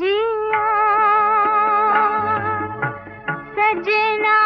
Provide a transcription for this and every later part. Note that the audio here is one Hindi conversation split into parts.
जिया सजना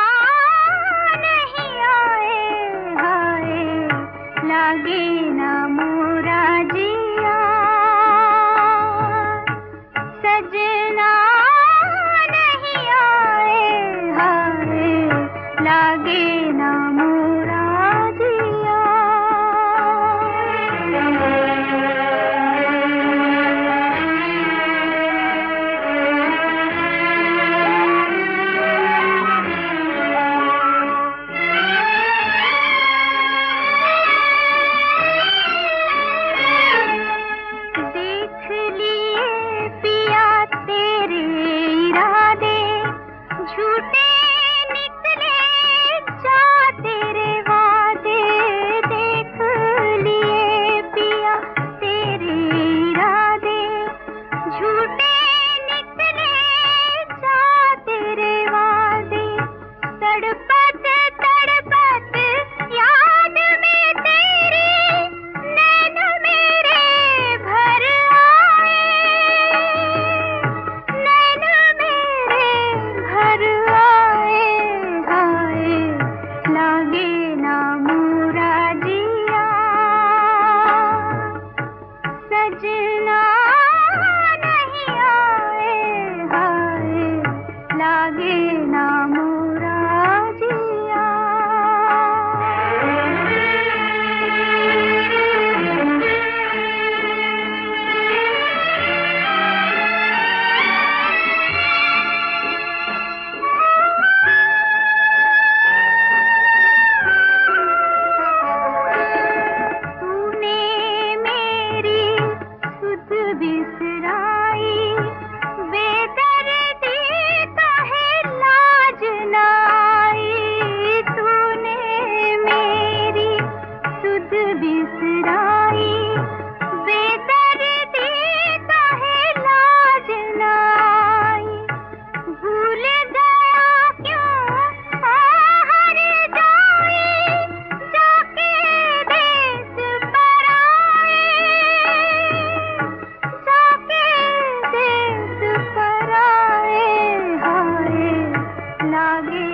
जागे